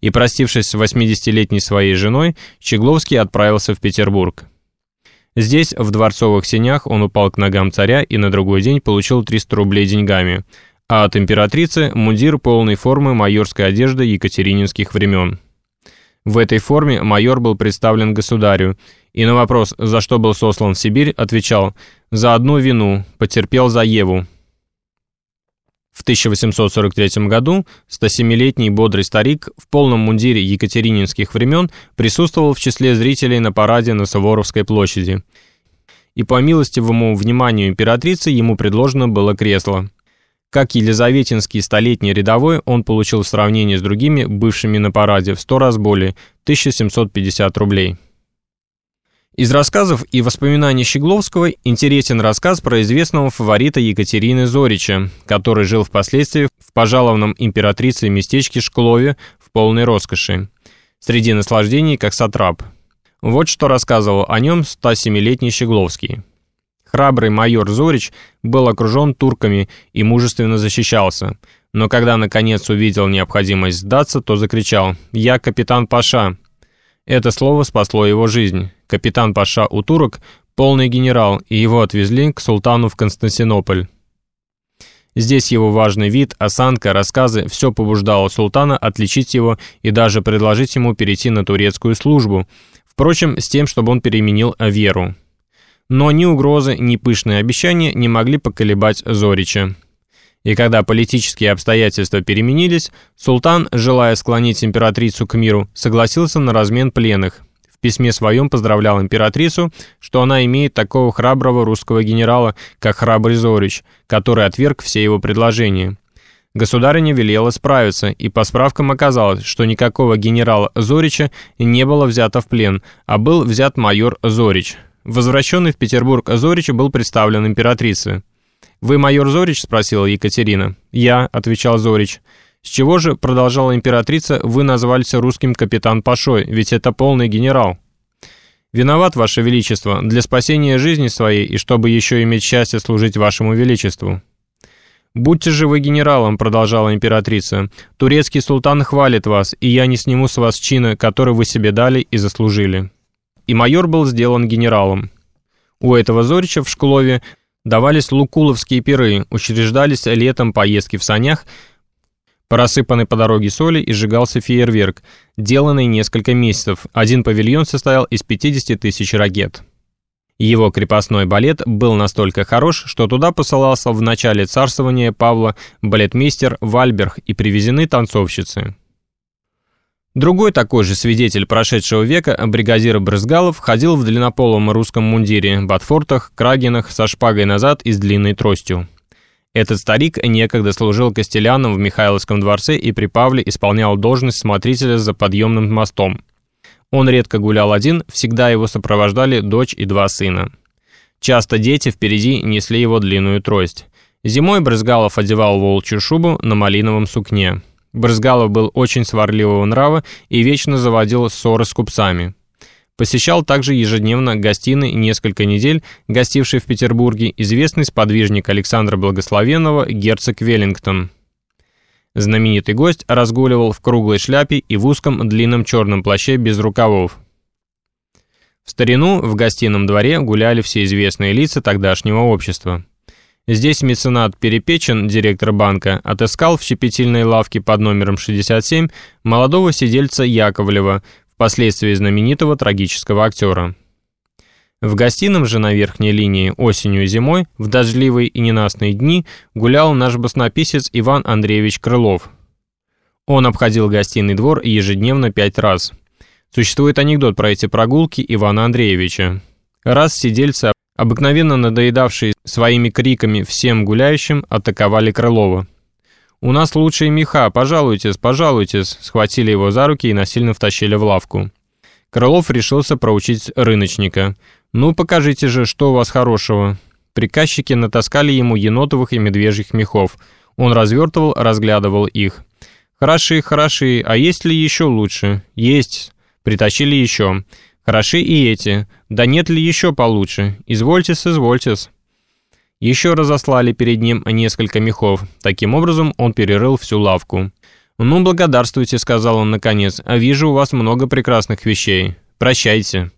и, простившись с 80-летней своей женой, Щегловский отправился в Петербург. Здесь, в дворцовых сенях, он упал к ногам царя и на другой день получил 300 рублей деньгами, а от императрицы – мундир полной формы майорской одежды екатерининских времен. В этой форме майор был представлен государю, и на вопрос, за что был сослан в Сибирь, отвечал «За одну вину, потерпел за Еву». В 1843 году 107-летний бодрый старик в полном мундире екатерининских времен присутствовал в числе зрителей на параде на Суворовской площади. И по милостивому вниманию императрицы ему предложено было кресло. Как елизаветинский столетний рядовой, он получил в сравнении с другими, бывшими на параде, в 100 раз более – 1750 рублей. Из рассказов и воспоминаний Щегловского интересен рассказ про известного фаворита Екатерины Зорича, который жил впоследствии в пожалованном императрицей местечке Шклове в полной роскоши, среди наслаждений как сатрап. Вот что рассказывал о нем 107-летний Щегловский. Храбрый майор Зорич был окружен турками и мужественно защищался, но когда наконец увидел необходимость сдаться, то закричал «Я капитан Паша!». Это слово спасло его жизнь. Капитан Паша у турок – полный генерал, и его отвезли к султану в Константинополь. Здесь его важный вид, осанка, рассказы – все побуждало султана отличить его и даже предложить ему перейти на турецкую службу, впрочем, с тем, чтобы он переменил веру. Но ни угрозы, ни пышные обещания не могли поколебать Зорича. И когда политические обстоятельства переменились, султан, желая склонить императрицу к миру, согласился на размен пленных. В письме своем поздравлял императрицу, что она имеет такого храброго русского генерала, как храбрый Зорич, который отверг все его предложения. Государыня велела справиться, и по справкам оказалось, что никакого генерала Зорича не было взято в плен, а был взят майор Зорич – Возвращенный в Петербург Зорич был представлен императрице. «Вы майор Зорич?» – спросила Екатерина. «Я», – отвечал Зорич. «С чего же, – продолжала императрица, – вы назвались русским капитан Пашой, ведь это полный генерал?» «Виноват, Ваше Величество, для спасения жизни своей и чтобы еще иметь счастье служить Вашему Величеству». «Будьте же вы генералом», — продолжала императрица. «Турецкий султан хвалит вас, и я не сниму с вас чина, который вы себе дали и заслужили» и майор был сделан генералом. У этого Зорича в Шклове давались лукуловские пиры, учреждались летом поездки в санях, по по дороге соли сжигался фейерверк, деланный несколько месяцев. Один павильон состоял из 50 тысяч ракет. Его крепостной балет был настолько хорош, что туда посылался в начале царствования Павла балетмейстер Вальберг и привезены танцовщицы. Другой такой же свидетель прошедшего века, бригадир Брызгалов, ходил в длиннополом русском мундире, ботфортах, крагинах, со шпагой назад и с длинной тростью. Этот старик некогда служил костеляном в Михайловском дворце и при Павле исполнял должность смотрителя за подъемным мостом. Он редко гулял один, всегда его сопровождали дочь и два сына. Часто дети впереди несли его длинную трость. Зимой Брызгалов одевал волчью шубу на малиновом сукне. Брызгалов был очень сварливого нрава и вечно заводил ссоры с купцами. Посещал также ежедневно гостиный несколько недель, гостивший в Петербурге известный сподвижник Александра Благословенного герцог Веллингтон. Знаменитый гость разгуливал в круглой шляпе и в узком длинном черном плаще без рукавов. В старину в гостином дворе гуляли все известные лица тогдашнего общества. Здесь меценат Перепечин, директор банка, отыскал в щепетильной лавке под номером 67 молодого сидельца Яковлева, впоследствии знаменитого трагического актера. В гостином же на верхней линии осенью и зимой, в дождливые и ненастные дни, гулял наш баснописец Иван Андреевич Крылов. Он обходил гостиный двор ежедневно пять раз. Существует анекдот про эти прогулки Ивана Андреевича. Раз сидельцы обыкновенно надоедавшие своими криками всем гуляющим, атаковали Крылова. «У нас лучшие меха, пожалуйтесь, пожалуйтесь», схватили его за руки и насильно втащили в лавку. Крылов решился проучить рыночника. «Ну, покажите же, что у вас хорошего». Приказчики натаскали ему енотовых и медвежьих мехов. Он развертывал, разглядывал их. «Хороши, хороши, а есть ли еще лучше?» «Есть». Притащили еще. Хороши и эти. Да нет ли еще получше? Извольтесь, извольтесь. Еще разослали перед ним несколько мехов. Таким образом, он перерыл всю лавку. «Ну, благодарствуйте», — сказал он наконец, — «вижу у вас много прекрасных вещей. Прощайте».